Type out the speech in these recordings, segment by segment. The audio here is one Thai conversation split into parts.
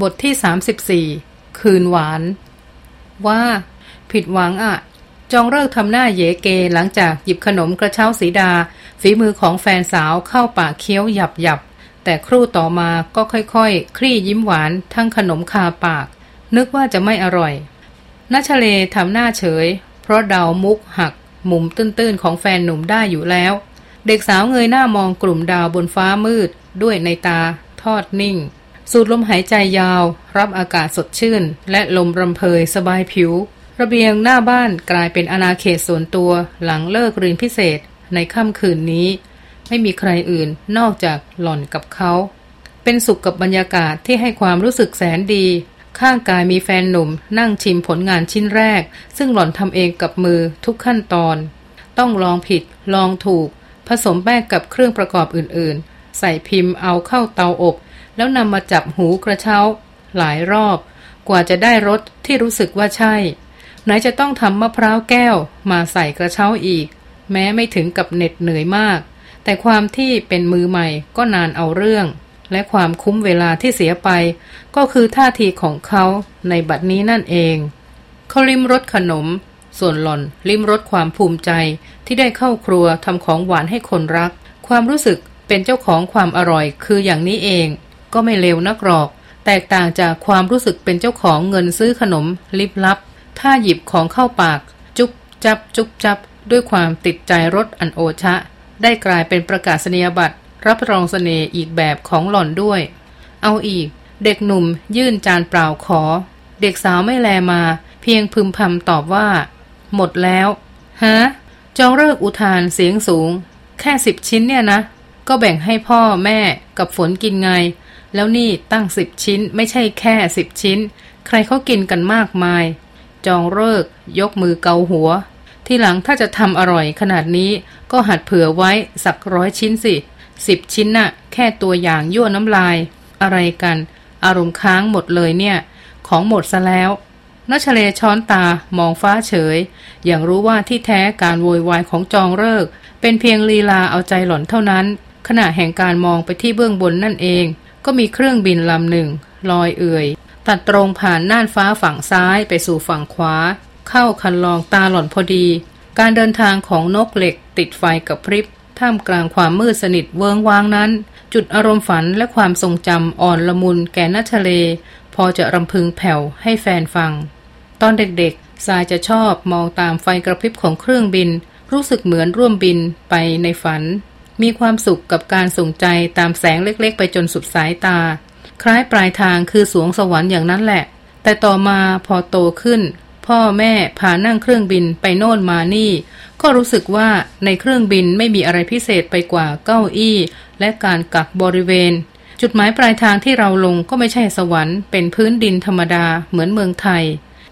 บทที่ 34 คืนหวาน ว่า ผิดหวังอะ่ะจองเลิกทำหน้าเยเกหลังจากหยิบขนมกระเช้าสีดา ฝีมือของแฟนสาวเข้าปากเคี้ยวหยับหยับแต่ครู่ต่อมาก็ค่อยๆคคลี่ยิ้มหวานทั้งขนมคาปาก นึกว่าจะไม่อร่อยนัชเลทำหน้าเฉย เพราะเดามุกหัก มุมตื้นๆของแฟนหนุ่มได้อยู่แล้ว เด็กสาวเงยหน้ามองกลุ่มดาวบนฟ้ามืด ด้วยในตาทอดนิ่ง สูดลมหายใจยาว รับอากาศสดชื่น และลมรำเพยสบายผิว ระเบียงหน้าบ้านกลายเป็นอาณาเขตส่วนตัวหลังเลิกเรียนพิเศษในค่ำคืนนี้ ไม่มีใครอื่นนอกจากหล่อนกับเขา เป็นสุขกับบรรยากาศที่ให้ความรู้สึกแสนดี ข้างกายมีแฟนหนุ่ม นั่งชิมผลงานชิ้นแรก ซึ่งหล่อนทำเองกับมือทุกขั้นตอน ต้องลองผิด ลองถูก ผสมแป้งกับเครื่องประกอบอื่นๆ ใส่พิมพ์เอาเข้าเตาอบ แล้วนำมาจับหูกระเช้า หลายรอบ กว่าจะได้รสที่รู้สึกว่าใช่ ไหนจะต้องทำมะพร้าวแก้วมาใส่กระเช้าอีก แม้ไม่ถึงกับเหน็ดเหนื่อยมาก แต่ความที่เป็นมือใหม่ก็นานเอาเรื่อง และความคุ้มเวลาที่เสียไป ก็คือท่าทีของเขาในบัดนี้นั่นเองเขาลิมรสขนม ส่วนหล่อนลิมรสความภูมิใจที่ได้เข้าครัวทำของหวานให้คนรัก ความรู้สึกเป็นเจ้าของความอร่อยคืออย่างนี้เอง ก็ไม่เลวนักหรอก แตกต่างจากความรู้สึกเป็นเจ้าของเงินซื้อขนม ลิบลับ ถ้าหยิบของเข้าปาก จุบจับ จุบจับ ด้วยความติดใจรสอันโอชะ ได้กลายเป็นประกาศนียบัตร รับรองสเสน่ห์อีกแบบของหล่อนด้วย เอาอีก เด็กหนุ่มยื่นจานเปล่าขอ เด็กสาวไม่แลมา เพียงพึมพำตอบว่า หมดแล้วฮะจองเลิกอุทานเสียงสูง แค่สิบชิ้นเนี่ยนะ ก็แบ่งให้พ่อแม่กับฝนกินไง แล้วนี่ตั้งสิบชิ้นไม่ใช่แค่สิบชิ้น ใครเขากินกันมากมาย จองเลิก ยกมือเกาหัว ที่หลังถ้าจะทำอร่อยขนาดนี้ ก็หัดเผื่อไว้สักร้อยชิ้นสิสิบชิ้นน่ะ แค่ตัวอย่างยั่วน้ำลาย อะไรกัน อารมณ์ค้างหมดเลยเนี่ย ของหมดซะแล้วนัชเลช้อนตามองฟ้าเฉย อย่างรู้ว่าที่แท้การโวยวายของจองเลิก เป็นเพียงลีลาเอาใจหล่อนเท่านั้น ขณะแห่งการมองไปที่เบื้องบนนั่นเอง ก็มีเครื่องบินลำหนึ่งลอยเอื่อย ตัดตรงผ่านน่านฟ้าฝั่งซ้ายไปสู่ฝั่งขวา เข้าคันลองตาหล่อนพอดี การเดินทางของนกเหล็กติดไฟกับพริบ ท่ามกลางความมืดสนิทเวิงวางนั้น จุดอารมณ์ฝันและความทรงจำอ่อนละมุนแก่นัทะเล พอจะรำพึงแผ่วให้แฟนฟัง ตอนเด็กๆสายจะชอบมองตามไฟกระพริบของเครื่องบิน รู้สึกเหมือนร่วมบินไปในฝัน มีความสุขกับการส่งใจตามแสงเล็กๆ ไปจนสุดสายตา คล้ายปลายทางคือสวงสวรรค์อย่างนั้นแหละ แต่ต่อมาพอโตขึ้น พ่อแม่พานั่งเครื่องบินไปโน่นมานี่ ก็รู้สึกว่าในเครื่องบินไม่มีอะไรพิเศษไปกว่าเก้าอี้ และการกักบริเวณ จุดหมายปลายทางที่เราลงก็ไม่ใช่สวรรค์เป็นพื้นดินธรรมดาเหมือนเมืองไทย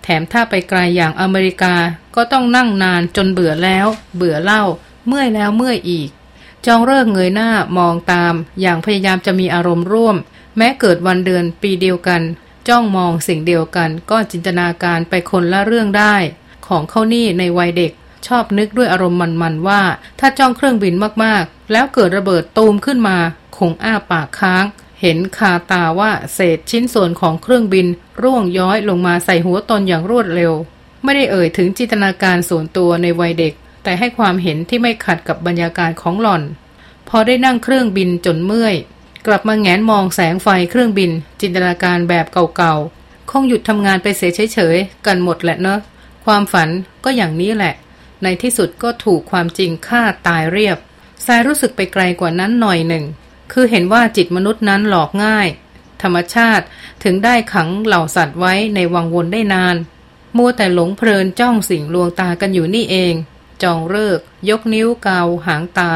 แถมถ้าไปไกลอย่างอเมริกาก็ต้องนั่งนานจนเบื่อแล้ว เบื่อเล่า เมื่อยแล้วเมื่อยอีก จองเลิกเงยหน้ามองตาม อย่างพยายามจะมีอารมณ์ร่วม แม้เกิดวันเดือนปีเดียวกัน จ้องมองสิ่งเดียวกัน ก็จินตนาการไปคนละเรื่องได้ ของเขานี่ในวัยเด็ก ชอบนึกด้วยอารมณ์มันๆว่า ถ้าจ้องเครื่องบินมากๆ แล้วเกิดระเบิดตูมขึ้นมา คงอ้าปากค้าง เห็นคาตาว่าเศษชิ้นส่วนของเครื่องบิน ร่วงย้อยลงมาใส่หัวตนอย่างรวดเร็ว ไม่ได้เอ่ยถึงจินตนาการส่วนตัวในวัยเด็ก แต่ให้ความเห็นที่ไม่ขัดกับบรรยากาศของหล่อน พอได้นั่งเครื่องบินจนเมื่อย กลับมาแงนมองแสงไฟเครื่องบิน จินตนาการแบบเก่าๆ คงหยุดทำงานไปเสียเฉยๆ กันหมดแหละเนอะความฝันก็อย่างนี้แหละ ในที่สุดก็ถูกความจริงฆ่าตายเรียบสายรู้สึกไปไกลกว่านั้นหน่อยหนึ่ง คือเห็นว่าจิตมนุษย์นั้นหลอกง่าย ธรรมชาติถึงได้ขังเหล่าสัตว์ไว้ในวังวนได้นาน มัวแต่หลงเพลินจ้องสิ่งลวงตากันอยู่นี่เอง จองเลิก ยกนิ้วกาวหางตา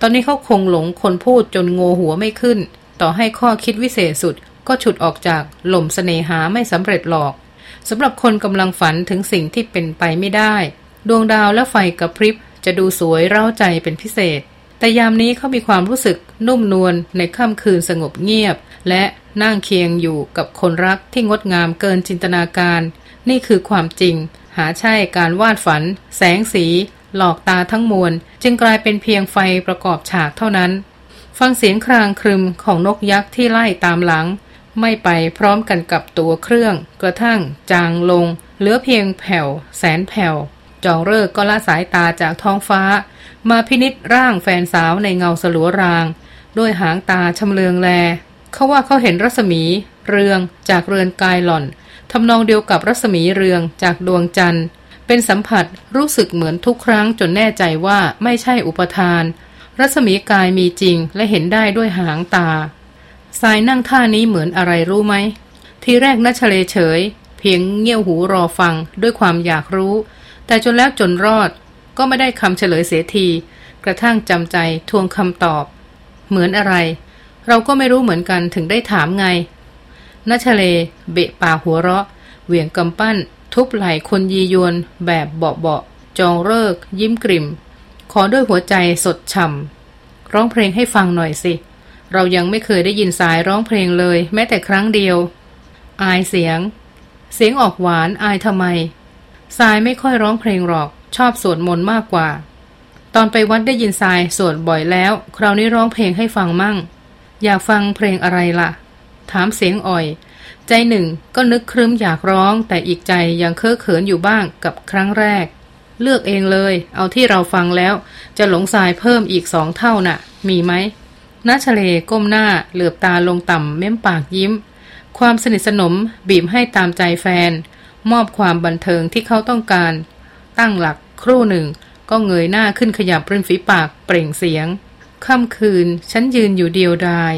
ตอนนี้เขาคงหลงคนพูดจนงงหัวไม่ขึ้น ต่อให้ข้อคิดวิเศษสุดก็ฉุดออกจากหล่มสเสน่หาไม่สำเร็จหรอกสำหรับคนกำลังฝันถึงสิ่งที่เป็นไปไม่ได้ ดวงดาวและไฟกระพริบจะดูสวยเร้าใจเป็นพิเศษ แต่ยามนี้เขามีความรู้สึกนุ่มนวลในค่ำคืนสงบเงียบ และนั่งเคียงอยู่กับคนรักที่งดงามเกินจินตนาการ นี่คือความจริง หาใช่การวาดฝัน แสงสี หลอกตาทั้งมวล จึงกลายเป็นเพียงไฟประกอบฉากเท่านั้น ฟังเสียงครางครึมของนกยักษ์ที่ไล่ตามหลัง ไม่ไปพร้อมกันกับตัวเครื่อง กระทั่ง จางลง เหลือเพียงแผ่ว แสนแผ่ว จองเลิกก็ละสายตาจากท้องฟ้า มาพินิษร่างแฟนสาวในเงาสลัวราง ด้วยหางตาชำเลืองแลเขาว่าเขาเห็นรัศมี เรืองจากเรือนกายหล่อน ทำนองเดียวกับรัศมีเรืองจากดวงจันทร์ เป็นสัมผัสรู้สึกเหมือนทุกครั้งจนแน่ใจว่าไม่ใช่อุปทาน รัศมีกายมีจริงและเห็นได้ด้วยหางตาสายนั่งท่านี้เหมือนอะไรรู้ไหม ทีแรกนัชเลเฉย เพียงเงี่ยวหูรอฟังด้วยความอยากรู้ แต่จนแล้วจนรอดก็ไม่ได้คำเฉลยเสียที กระทั่งจำใจทวงคำตอบ เหมือนอะไร เราก็ไม่รู้เหมือนกันถึงได้ถามไง นัชเล เบะปากหัวเราะ เหวี่ยงกำปั้น ทุบไหล่คนยียวน แบบเบาๆจองเลิก ยิ้มกริมขอด้วยหัวใจสดช่ำร้องเพลงให้ฟังหน่อยสิ เรายังไม่เคยได้ยินสายร้องเพลงเลย แม้แต่ครั้งเดียว อายเสียง เสียงออกหวานอายทำไม สายไม่ค่อยร้องเพลงหรอก ชอบสวดมนต์มากกว่า ตอนไปวัดได้ยินสายสวดบ่อยแล้ว คราวนี้ร้องเพลงให้ฟังมั่ง อยากฟังเพลงอะไรล่ะ ถามเสียงอ่อย ใจหนึ่งก็นึกครึ้มอยากร้อง แต่อีกใจยังเคอะเขินอยู่บ้างกับครั้งแรก เลือกเองเลย เอาที่เราฟังแล้ว จะหลงสายเพิ่มอีกสองเท่านะ่ะ มีไหมนาชเลก้มหน้าเหลือบตาลงต่ำเม้มปากยิ้ม ความสนิทสนมบีบให้ตามใจแฟน มอบความบันเทิงที่เขาต้องการ ตั้งหลักครู่หนึ่ง ก็เงยหน้าขึ้นขยับริมฝีปากเปล่งเสียงค่ำคืนฉันยืนอยู่เดียวดาย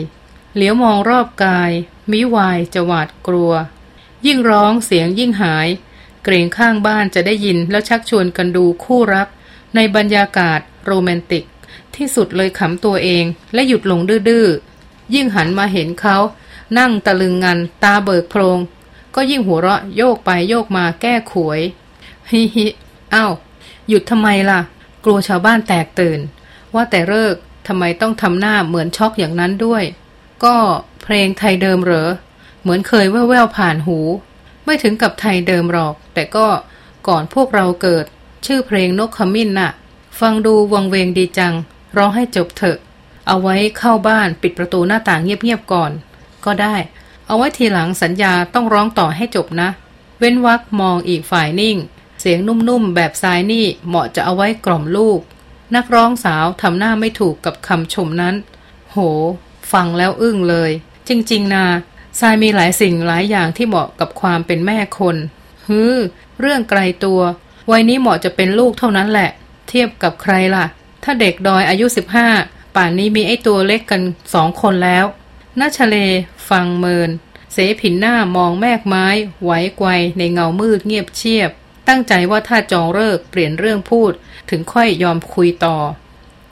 เหลียวมองรอบกาย มิวายจะหวาดกลัว ยิ่งร้องเสียงยิ่งหาย เกรงข้างบ้านจะได้ยินแล้วชักชวนกันดูคู่รัก ในบรรยากาศโรแมนติก ที่สุดเลยขำตัวเองและหยุดลงดื้อยิ่งหันมาเห็นเขา นั่งตะลึงงันตาเบิกโพรง ก็ยิ่งหัวเราะโยกไปโยกมาแก้ขวย ฮิฮิอ้าวหยุดทำไมล่ะ กลัวชาวบ้านแตกตื่น ว่าแต่เลิกทำไมต้องทำหน้าเหมือนช็อกอย่างนั้นด้วย ก็เพลงไทยเดิมเหรอ เหมือนเคยแว่วๆผ่านหู ไม่ถึงกับไทยเดิมหรอก แต่ก็ก่อนพวกเราเกิด ชื่อเพลงนกขมิ้นน่ะ ฟังดูวังเวงดีจัง ร้องให้จบเถอะ เอาไว้เข้าบ้านปิดประตูหน้าต่างเงียบๆก่อน ก็ได้ เอาไว้ทีหลังสัญญาต้องร้องต่อให้จบนะ เว้นวักมองอีกฝ่ายนิ่ง เสียงนุ่มๆแบบซ้ายนี่เหมาะจะเอาไว้กล่อมลูก นักร้องสาวทำหน้าไม่ถูกกับคำชมนั้น โห ฟังแล้วอึ้งเลย จริง ๆ นาทรายมีหลายสิ่งหลายอย่างที่เหมาะกับความเป็นแม่คนฮือเรื่องไกลตัว วัยนี้เหมาะจะเป็นลูกเท่านั้นแหละ เทียบกับใครล่ะ ถ้าเด็กดอยอายุสิบห้าป่านนี้มีไอ้ตัวเล็กกันสองคนแล้วนาชเล ฟังเมิน เสผินหน้ามองแมกไม้ ไหวไกวในเงามืดเงียบเชียบ ตั้งใจว่าถ้าจองเลิกเปลี่ยนเรื่องพูด ถึงค่อยยอมคุยต่อ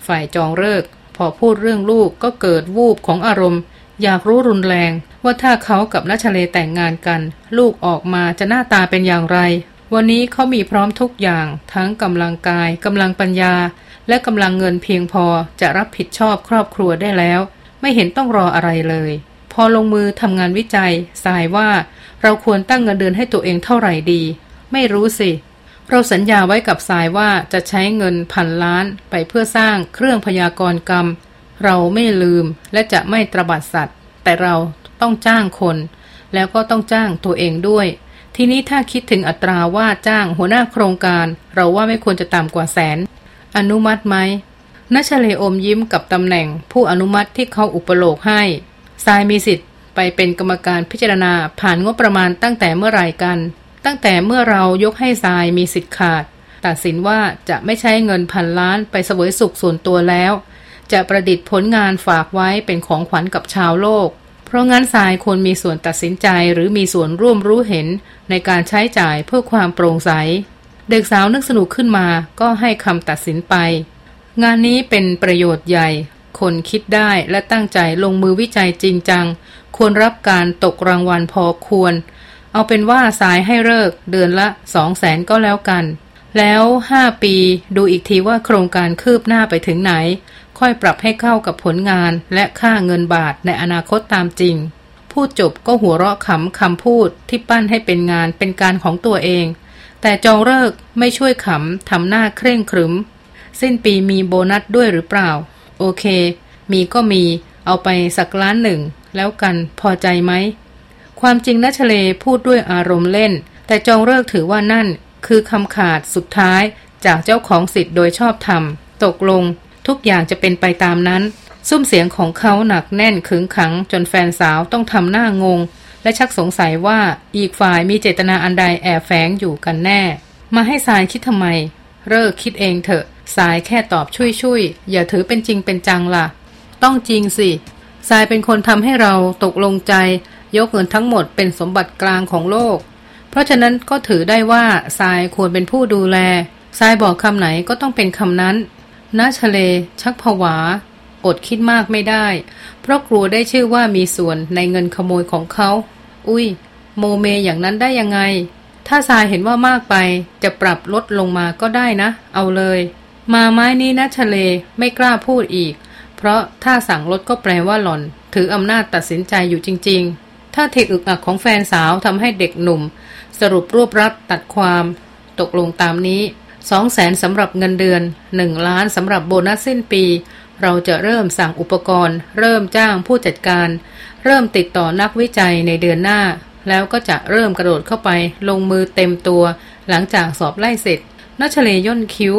ฝ่ายจองเลิก พอพูดเรื่องลูกก็เกิดวูบของอารมณ์ อยากรู้รุนแรง ว่าถ้าเขากับนัชเลแต่งงานกัน ลูกออกมาจะหน้าตาเป็นอย่างไร วันนี้เขามีพร้อมทุกอย่าง ทั้งกำลังกายกำลังปัญญา และกำลังเงินเพียงพอจะรับผิดชอบครอบครัวได้แล้ว ไม่เห็นต้องรออะไรเลย พอลงมือทำงานวิจัยสายว่า เราควรตั้งเงินเดือนให้ตัวเองเท่าไหร่ดี ไม่รู้สิ เราสัญญาไว้กับสายว่าจะใช้เงินพันล้านไปเพื่อสร้างเครื่องพยากรกรรม เราไม่ลืมและจะไม่ตรบัดสัตว์ แต่เราต้องจ้างคน แล้วก็ต้องจ้างตัวเองด้วย ทีนี้ถ้าคิดถึงอัตราว่าจ้างหัวหน้าโครงการ เราว่าไม่ควรจะต่ำกว่าแสน อนุมัติไหมนัชเลอมยิ้มกับตำแหน่งผู้อนุมัติที่เขาอุปโลกให้ทรายมีสิทธิ์ไปเป็นกรรมการพิจารณาผ่านงบประมาณตั้งแต่เมื่อไหร่กัน ตั้งแต่เมื่อเรายกให้ทรายมีสิทธิ์ขาด ตัดสินว่าจะไม่ใช้เงินพันล้านไปเสวยสุขส่วนตัวแล้ว จะประดิษฐ์ผลงานฝากไว้เป็นของขวัญกับชาวโลก เพราะงั้นทรายควรมีส่วนตัดสินใจหรือมีส่วนร่วมรู้เห็นในการใช้จ่ายเพื่อความโปร่งใส เด็กสาวนึกสนุกขึ้นมาก็ให้คำตัดสินไป งานนี้เป็นประโยชน์ใหญ่ คนคิดได้และตั้งใจลงมือวิจัยจริงจัง ควรรับการตกรางวัลพอควร เอาเป็นว่าสายให้เลิกเดือนละสองแสนก็แล้วกัน แล้วห้าปีดูอีกทีว่าโครงการคืบหน้าไปถึงไหน ค่อยปรับให้เข้ากับผลงานและค่าเงินบาทในอนาคตตามจริง พูดจบก็หัวเราะขำคำพูดที่ปั้นให้เป็นงานเป็นการของตัวเอง แต่จองเลิกไม่ช่วยขำทำหน้าเคร่งครึม สิ้นปีมีโบนัสด้วยหรือเปล่า โอเค มีก็มีเอาไปสักล้านหนึ่ง แล้วกันพอใจไหม ความจริงนัชเลพูดด้วยอารมณ์เล่น แต่จองเลิกถือว่านั่น คือคำขาดสุดท้ายจากเจ้าของสิทธิ์โดยชอบธรรม ตกลง ทุกอย่างจะเป็นไปตามนั้น ซุ้มเสียงของเขาหนักแน่นขึงขัง จนแฟนสาวต้องทำหน้างง และชักสงสัยว่าอีกฝ่ายมีเจตนาอันใดแอบแฝงอยู่กันแน่ มาให้สายคิดทำไม เลิกคิดเองเถอะ สายแค่ตอบช่วยช่วยอย่าถือเป็นจริงเป็นจังล่ะ ต้องจริงสิสายเป็นคนทำให้เราตกลงใจ ยกเงินทั้งหมดเป็นสมบัติกลางของโลก เพราะฉะนั้นก็ถือได้ว่าสายควรเป็นผู้ดูแลสายบอกคำไหนก็ต้องเป็นคำนั้นนาชเล ชักผวา อดคิดมากไม่ได้ เพราะกลัวได้ชื่อว่ามีส่วนในเงินขโมยของเขา อุ้ย โมเมอย่างนั้นได้ยังไง ถ้าทรายเห็นว่ามากไป จะปรับลดลงมาก็ได้นะ เอาเลย มาไม้นี้นะทะเลไม่กล้าพูดอีก เพราะถ้าสั่งลดก็แปลว่าหล่อน ถืออำนาจตัดสินใจอยู่จริง ๆ ถ้าเทคอึกอักของแฟนสาวทำให้เด็กหนุ่ม สรุปรวบรัดตัดความ ตกลงตามนี้สองแสนสำหรับเงินเดือนหนึ่งล้านสำหรับโบนัสสิ้นปี เราจะเริ่มสั่งอุปกรณ์ เริ่มจ้างผู้จัดการ เริ่มติดต่อนักวิจัยในเดือนหน้า แล้วก็จะเริ่มกระโดดเข้าไป ลงมือเต็มตัว หลังจากสอบไล่เสร็จนัชเลย่นคิ้ว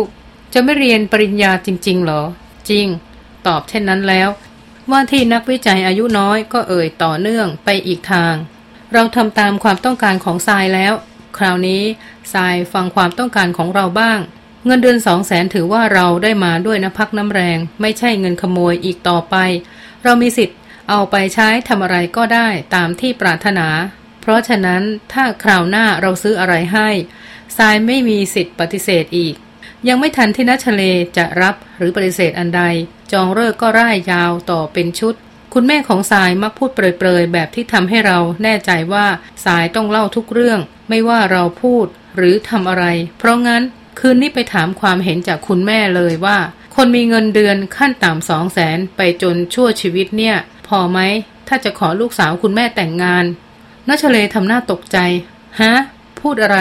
จะไม่เรียนปริญญาจริง ๆ หรอ จริง ตอบเช่นนั้นแล้ว ว่าที่นักวิจัยอายุน้อยก็เอ่ยต่อเนื่องไปอีกทาง เราทำตามความต้องการของทรายแล้ว คราวนี้ทรายฟังความต้องการของเราบ้าง เงินเดือนสองแสนถือว่าเราได้มาด้วยน้ำพักน้ำแรง ไม่ใช่เงินขโมยอีกต่อไป เรามีสิทธิ์เอาไปใช้ทำอะไรก็ได้ตามที่ปรารถนา เพราะฉะนั้นถ้าคราวหน้าเราซื้ออะไรให้ทรายไม่มีสิทธิ์ปฏิเสธอีก ยังไม่ทันที่นัชเลจะรับหรือปฏิเสธอันใด จองเลิกก็ร่ายยาวต่อเป็นชุด คุณแม่ของสายมักพูดเปรยๆ แบบที่ทำให้เราแน่ใจว่าสายต้องเล่าทุกเรื่อง ไม่ว่าเราพูดหรือทำอะไร เพราะงั้นคืนนี้ไปถามความเห็นจากคุณแม่เลยว่า คนมีเงินเดือนขั้นต่ำสองแสนไปจนชั่วชีวิตเนี่ย พอไหม ถ้าจะขอลูกสาวคุณแม่แต่งงานนัชเลทำหน้าตกใจ ฮะ พูดอะไร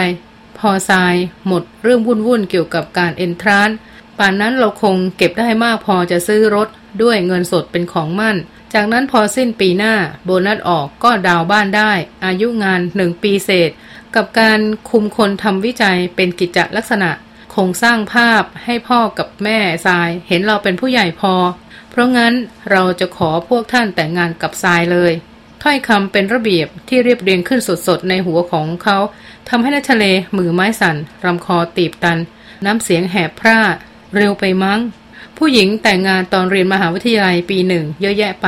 พอทรายหมดเรื่องวุ่นวุ่นเกี่ยวกับการเอนทรานป่านนั้นเราคงเก็บได้มากพอจะซื้อรถด้วยเงินสดเป็นของมั่น จากนั้นพอสิ้นปีหน้าโบนัสออกก็ดาวบ้านได้ อายุงานหนึ่งปีเศษ กับการคุมคนทำวิจัยเป็นกิจลักษณะ คงสร้างภาพให้พ่อกับแม่ทรายเห็นเราเป็นผู้ใหญ่พอ เพราะงั้นเราจะขอพวกท่านแต่งงานกับทรายเลย ถ้อยคำเป็นระเบียบที่เรียบเรียงขึ้นสดๆ ในหัวของเขาทำให้นัชเลมือไม้สั่นรำคอตีบตัน น้ำเสียงแหบพร่า เร็วไปมั้ง ผู้หญิงแต่งงานตอนเรียนมหาวิทยาลัยปีหนึ่งเยอะแยะไป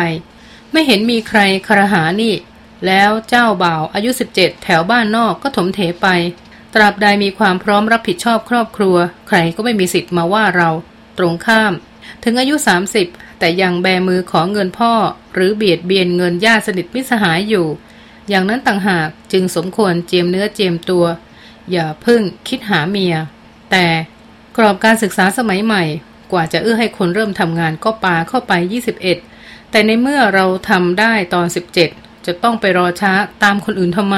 ไม่เห็นมีใครครหานี่ แล้วเจ้าบ่าวอายุ 17 แถวบ้านนอกก็ถมเถไป ตราบใดมีความพร้อมรับผิดชอบครอบครัว ใครก็ไม่มีสิทธิ์มาว่าเรา ตรงข้าม ถึงอายุ 30 แต่ยังแบมือขอเงินพ่อ หรือเบียดเบียนเงินญาติสนิทมิสหายอยู่ อย่างนั้นต่างหากจึงสมควรเจียมเนื้อเจียมตัว อย่าพึ่งคิดหาเมีย แต่กรอบการศึกษาสมัยใหม่ กว่าจะเอื้อให้คนเริ่มทำงานก็ปาเข้าไป 21 แต่ในเมื่อเราทำได้ตอน 17 จะต้องไปรอช้าตามคนอื่นทำไม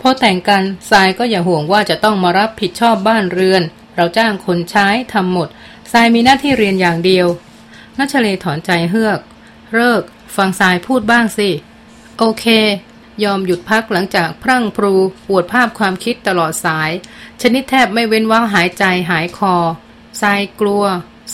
พอแต่งกันทรายก็อย่าห่วงว่าจะต้องมารับผิดชอบบ้านเรือน เราจ้างคนใช้ทำหมดทรายมีหน้าที่เรียนอย่างเดียว นัชเลถอนใจเฮือก เลิก ฟังสายพูดบ้างสิ โอเค ยอมหยุดพักหลังจากพรั่งพรูปวดภาพความคิดตลอดสาย ชนิดแทบไม่เว้นว่างหายใจหายคอทรายกลัว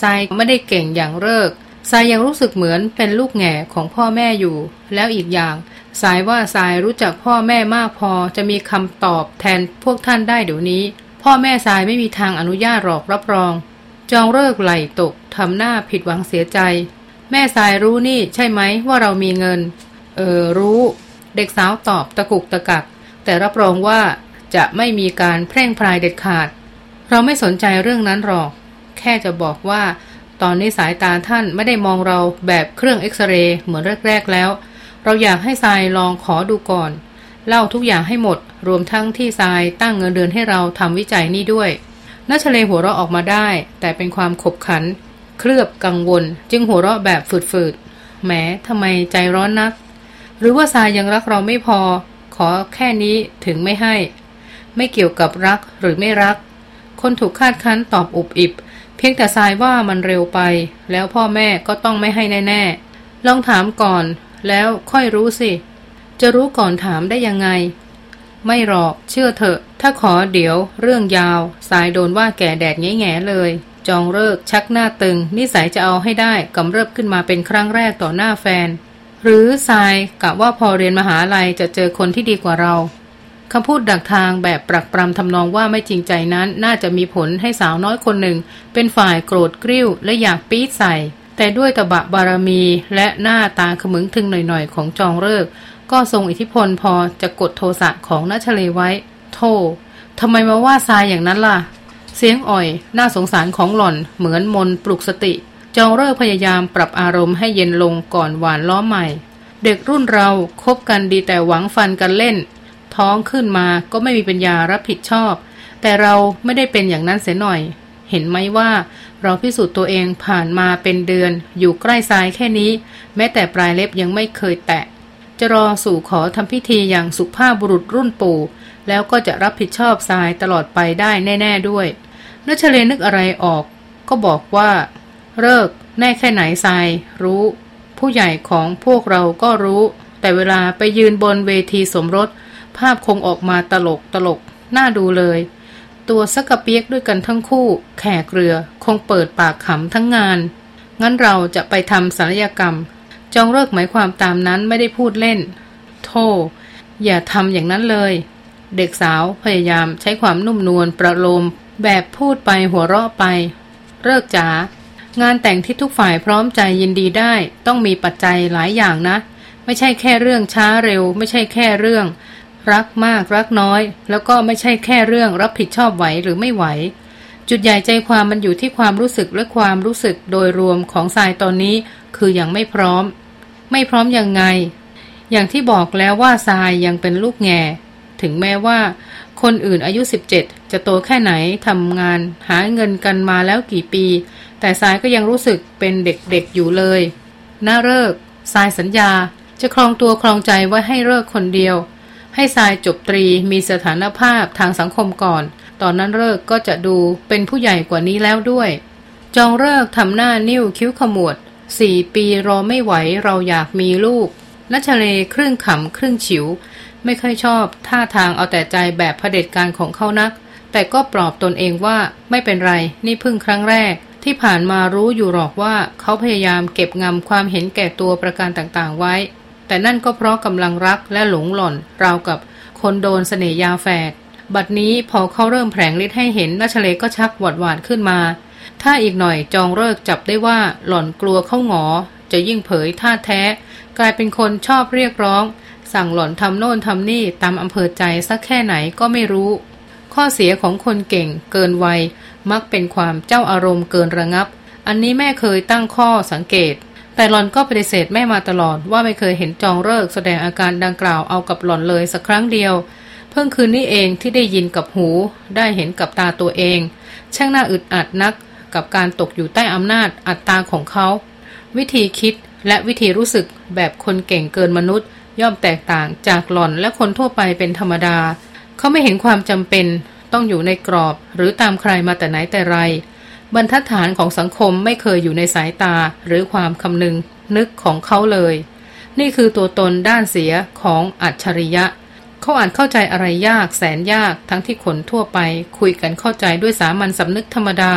ทรายไม่ได้เก่งอย่างเลิกทรายยังรู้สึกเหมือนเป็นลูกแง่ของพ่อแม่อยู่ แล้วอีกอย่าง สายว่าสายรู้จักพ่อแม่มากพอจะมีคำตอบแทนพวกท่านได้เดี๋ยวนี้ พ่อแม่สายไม่มีทางอนุญาตหรอกรับรอง จองเลิกไหลตกทำหน้าผิดหวังเสียใจ แม่สายรู้นี่ใช่ไหมว่าเรามีเงิน เออรู้ เด็กสาวตอบตะกุกตะกัก แต่รับรองว่าจะไม่มีการแพร่งพรายเด็ดขาด เราไม่สนใจเรื่องนั้นหรอก แค่จะบอกว่า ตอนนี้สายตาท่านไม่ได้มองเราแบบเครื่องเอ็กซเรย์เหมือนแรกๆแล้ว เราอยากให้ทรายลองขอดูก่อน เล่าทุกอย่างให้หมด รวมทั้งที่ทรายตั้งเงินเดือนให้เราทำวิจัยนี่ด้วย นัชเลหัวเราะออกมาได้ แต่เป็นความขบขัน เคลือบกังวล จึงหัวเราะแบบฝืดๆแหมทำไมใจร้อนนัก หรือว่าทรายยังรักเราไม่พอ ขอแค่นี้ถึงไม่ให้ ไม่เกี่ยวกับรักหรือไม่รัก คนถูกคาดคั้นตอบอุบอิบ เพียงแต่ทรายว่ามันเร็วไป แล้วพ่อแม่ก็ต้องไม่ให้แน่ๆลองถามก่อน แล้วค่อยรู้สิ จะรู้ก่อนถามได้ยังไง ไม่หรอกเชื่อเถอะ ถ้าขอเดี๋ยว เรื่องยาว สายโดนว่าแก่แดดแง่ๆเลย จองเลิก ชักหน้าตึง นิสัยจะเอาให้ได้กำเริบขึ้นมาเป็นครั้งแรกต่อหน้าแฟน หรือทรายกะว่าพอเรียนมหาลัยจะเจอคนที่ดีกว่าเราคำพูดดักทางแบบปรักปรำทำนองว่าไม่จริงใจนั้นน่าจะมีผลให้สาวน้อยคนหนึ่ง เป็นฝ่ายโกรธกริ้ว และอยากปี๊ดใส่ แต่ด้วยตบะบารมีและหน้าตาขมึงทึงหน่อยๆ ของจองเลิก ก็ทรงอิทธิพลพอจะกดโทสะของนัชเลไว้ โททำไมมาว่าทรายอย่างนั้นล่ะ เสียงอ่อยน่าสงสารของหล่อนเหมือนมนปลุกสติ จองเลิกพยายามปรับอารมณ์ให้เย็นลงก่อนหวานล้อใหม่ เด็กรุ่นเราคบกันดีแต่หวังฟันกันเล่น ท้องขึ้นมาก็ไม่มีปัญญารับผิดชอบ แต่เราไม่ได้เป็นอย่างนั้นเสียหน่อย เห็นไหมว่าเราพิสูจน์ตัวเองผ่านมาเป็นเดือน อยู่ใกล้ทรายแค่นี้ แม้แต่ปลายเล็บยังไม่เคยแตะจะรอสู่ขอทำพิธีอย่างสุภาพบุรุษรุ่นปู่ แล้วก็จะรับผิดชอบทรายตลอดไปได้แน่ ๆด้วยนัชเลนึกอะไรออก ก็บอกว่าเลิกแน่แค่ไหนทรายรู้ ผู้ใหญ่ของพวกเราก็รู้ แต่เวลาไปยืนบนเวทีสมรส ภาพคงออกมาตลกตลกน่าดูเลย ตัวสกเปียกด้วยกันทั้งคู่ แขกเรือคงเปิดปากขำทั้งงาน งั้นเราจะไปทำศัลยกรรม จองเลิกหมายความตามนั้นไม่ได้พูดเล่น โทอย่าทำอย่างนั้นเลย เด็กสาวพยายามใช้ความนุ่มนวลประโลม แบบพูดไปหัวเราะไป เลิกจ๋างานแต่งที่ทุกฝ่ายพร้อมใจยินดีได้ ต้องมีปัจจัยหลายอย่างนะ ไม่ใช่แค่เรื่องช้าเร็ว ไม่ใช่แค่เรื่อง รักมากรักน้อย แล้วก็ไม่ใช่แค่เรื่องรับผิดชอบไหวหรือไม่ไหว จุดใหญ่ใจความมันอยู่ที่ความรู้สึกและความรู้สึกโดยรวมของทรายตอนนี้ คืออยังไม่พร้อม ไม่พร้อมยังไง อย่างที่บอกแล้วว่าทรายยังเป็นลูกแง่ ถึงแม้ว่า คนอื่นอายุ 17 จะโตแค่ไหนทำงาน หาเงินกันมาแล้วกี่ปี แต่ทรายก็ยังรู้สึกเป็นเด็กๆอยู่เลยน่าเลิกทรายสัญญา จะครองตัวครองใจไว้ให้เลิกคนเดียว ให้ทรายจบตรีมีสถานภาพทางสังคมก่อน ตอนนั้นเลิกก็จะดูเป็นผู้ใหญ่กว่านี้แล้วด้วย จองเลิกทำหน้านิ้วคิ้วขมวดสี่ปีรอไม่ไหวเราอยากมีลูกนัชเลครึ่งขำครึ่งฉิว ไม่ค่อยชอบ ท่าทางเอาแต่ใจแบบเผด็จการของเขานัก แต่ก็ปลอบตนเองว่าไม่เป็นไรนี่เพิ่งครั้งแรก ที่ผ่านมารู้อยู่หรอกว่าเขาพยายามเก็บงำความเห็นแก่ตัวประการต่างๆไว้ แต่นั่นก็เพราะกำลังรักและหลงหล่อนราวกับคนโดนเสน่ยาแฝดบัดนี้พอเขาเริ่มแผลงฤทธิ์ให้เห็นนัชเลก็ชักหวาดหวาดขึ้นมา ถ้าอีกหน่อยจองเลิกจับได้ว่าหล่อนกลัวเข้าหงอ จะยิ่งเผยท่าแท้ กลายเป็นคนชอบเรียกร้อง สั่งหล่อนทำโน่นทำนี่ตามอำเภอใจสักแค่ไหนก็ไม่รู้ ข้อเสียของคนเก่งเกินวัย มักเป็นความเจ้าอารมณ์เกินระงับ อันนี้แม่เคยตั้งข้อสังเกต แต่หลอนก็ปฏิเสธแม่มาตลอดว่าไม่เคยเห็นจองเลิกแสดงอาการดังกล่าวเอากับหลอนเลยสักครั้งเดียว เพิ่งคืนนี้เองที่ได้ยินกับหู ได้เห็นกับตาตัวเอง ช่างน่าอึดอัดนัก กับการตกอยู่ใต้อำนาจอัตตาของเขา วิธีคิดและวิธีรู้สึกแบบคนเก่งเกินมนุษย์ ย่อมแตกต่างจากหล่อนและคนทั่วไปเป็นธรรมดา เขาไม่เห็นความจำเป็นต้องอยู่ในกรอบ หรือตามใครมาแต่ไหนแต่ไร บรรทัดฐานของสังคมไม่เคยอยู่ในสายตาหรือความคำนึงนึกของเขาเลย นี่คือตัวตนด้านเสียของอัจฉริยะ เขาอาจเข้าใจอะไรยากแสนยากทั้งที่คนทั่วไป คุยกันเข้าใจด้วยสามัญสำนึกธรรมดา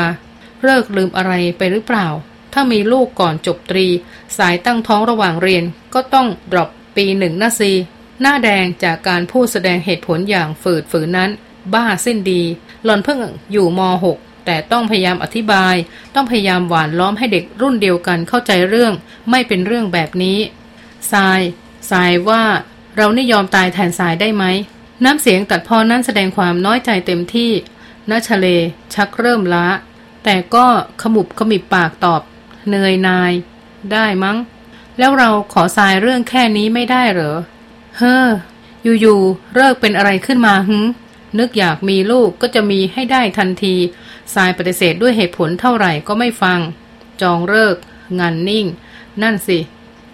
เลิกลืมอะไรไปหรือเปล่า ถ้ามีลูกก่อนจบตรี สายตั้งท้องระหว่างเรียนก็ต้องดรอป ปีหนึ่งนาซีหน้าแดงจากการพูดแสดงเหตุผลอย่างฝืดฝืนนั้น บ้าสิ้นดี หล่อนเพิ่งอยู่ม .6 แต่ต้องพยายามอธิบาย ต้องพยายามหวานล้อมให้เด็กรุ่นเดียวกันเข้าใจเรื่อง ไม่เป็นเรื่องแบบนี้ทรายทรายว่าเรานี่ยอมตายแทนทรายได้ไหม น้ำเสียงตัดพอนั้นแสดงความน้อยใจเต็มที่นัชเล ชักเริ่มล้าแต่ก็ขมุบขมิบปากตอบ เนยนาย ได้มั้ง แล้วเราขอทรายเรื่องแค่นี้ไม่ได้เหรอ เฮ้อ อยู่ๆ เลิกเป็นอะไรขึ้นมาหึนึกอยากมีลูกก็จะมีให้ได้ทันทีทรายปฏิเสธด้วยเหตุผลเท่าไหร่ก็ไม่ฟัง จองเลิกงันนิ่ง นั่นสิ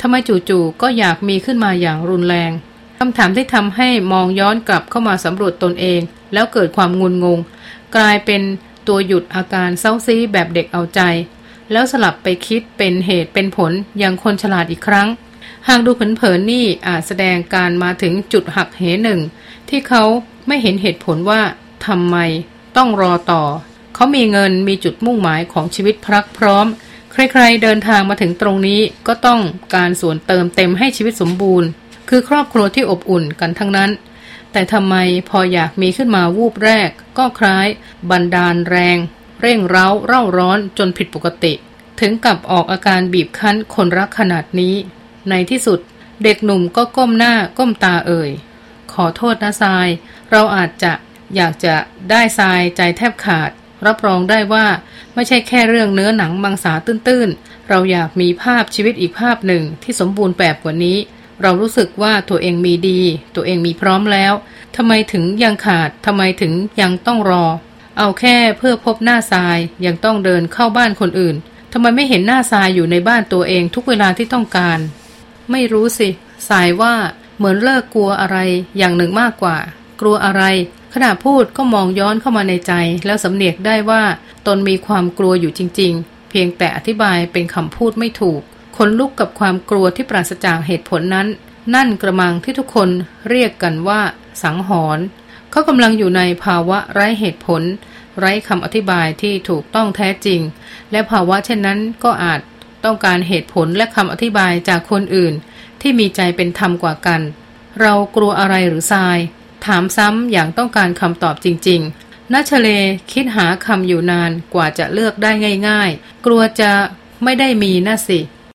ทำไมจู่ๆ ก็อยากมีขึ้นมาอย่างรุนแรงคำถามที่ทำให้มองย้อนกลับเข้ามาสำรวจตนเอง แล้วเกิดความงุนงง กลายเป็นตัวหยุดอาการเศร้าซีแบบเด็กเอาใจ แล้วสลับไปคิดเป็นเหตุเป็นผลอย่างคนฉลาดอีกครั้ง หากดูเผินๆนี่อาจแสดงการมาถึงจุดหักเหหนึ่ง ที่เขาไม่เห็นเหตุผลว่าทำไมต้องรอต่อ เขามีเงินมีจุดมุ่งหมายของชีวิตพรักพร้อม ใครๆเดินทางมาถึงตรงนี้ก็ต้องการส่วนเติมเต็มให้ชีวิตสมบูรณ์ คือครอบครัวที่อบอุ่นกันทั้งนั้น แต่ทำไมพออยากมีขึ้นมาวูบแรก ก็คล้าย บันดาลแรง เร่งเร้าเร่าร้อนจนผิดปกติ ถึงกับออกอาการบีบคั้นคนรักขนาดนี้ ในที่สุดเด็กหนุ่มก็ก้มหน้าก้มตาเอ่ย ขอโทษนะทราย เราอาจจะอยากจะได้ทรายใจแทบขาด รับรองได้ว่าไม่ใช่แค่เรื่องเนื้อหนังมังสาตื้นๆ เราอยากมีภาพชีวิตอีกภาพหนึ่งที่สมบูรณ์แบบกว่านี้ เรารู้สึกว่าตัวเองมีดี ตัวเองมีพร้อมแล้วทำไมถึงยังขาดทำไมถึงยังต้องรอ เอาแค่เพื่อพบหน้าทรายยังต้องเดินเข้าบ้านคนอื่นทำไมไม่เห็นหน้าทรายอยู่ในบ้านตัวเองทุกเวลาที่ต้องการ ไม่รู้สิสายว่าเหมือนเลิกกลัวอะไรอย่างหนึ่งมากกว่า กลัวอะไร ขณะพูดก็มองย้อนเข้ามาในใจ แล้วสำเนียกได้ว่า ตนมีความกลัวอยู่จริง ๆ เพียงแต่อธิบายเป็นคำพูดไม่ถูกขนลุกกับความกลัวที่ปราศจากเหตุผลนั้น นั่นกระมังที่ทุกคนเรียกกันว่า สังหรณ์ เขากำลังอยู่ในภาวะไร้เหตุผล ไร้คำอธิบายที่ถูกต้องแท้จริง และภาวะเช่นนั้นก็อาจต้องการเหตุผลและคำอธิบายจากคนอื่น ที่มีใจเป็นธรรมกว่ากัน เรากลัวอะไรหรือทราย ถามซ้ำอย่างต้องการคำตอบจริงๆนัชเลคิดหาคำอยู่นานกว่าจะเลือกได้ง่าย ๆ กลัวจะไม่ได้มีน่าสิ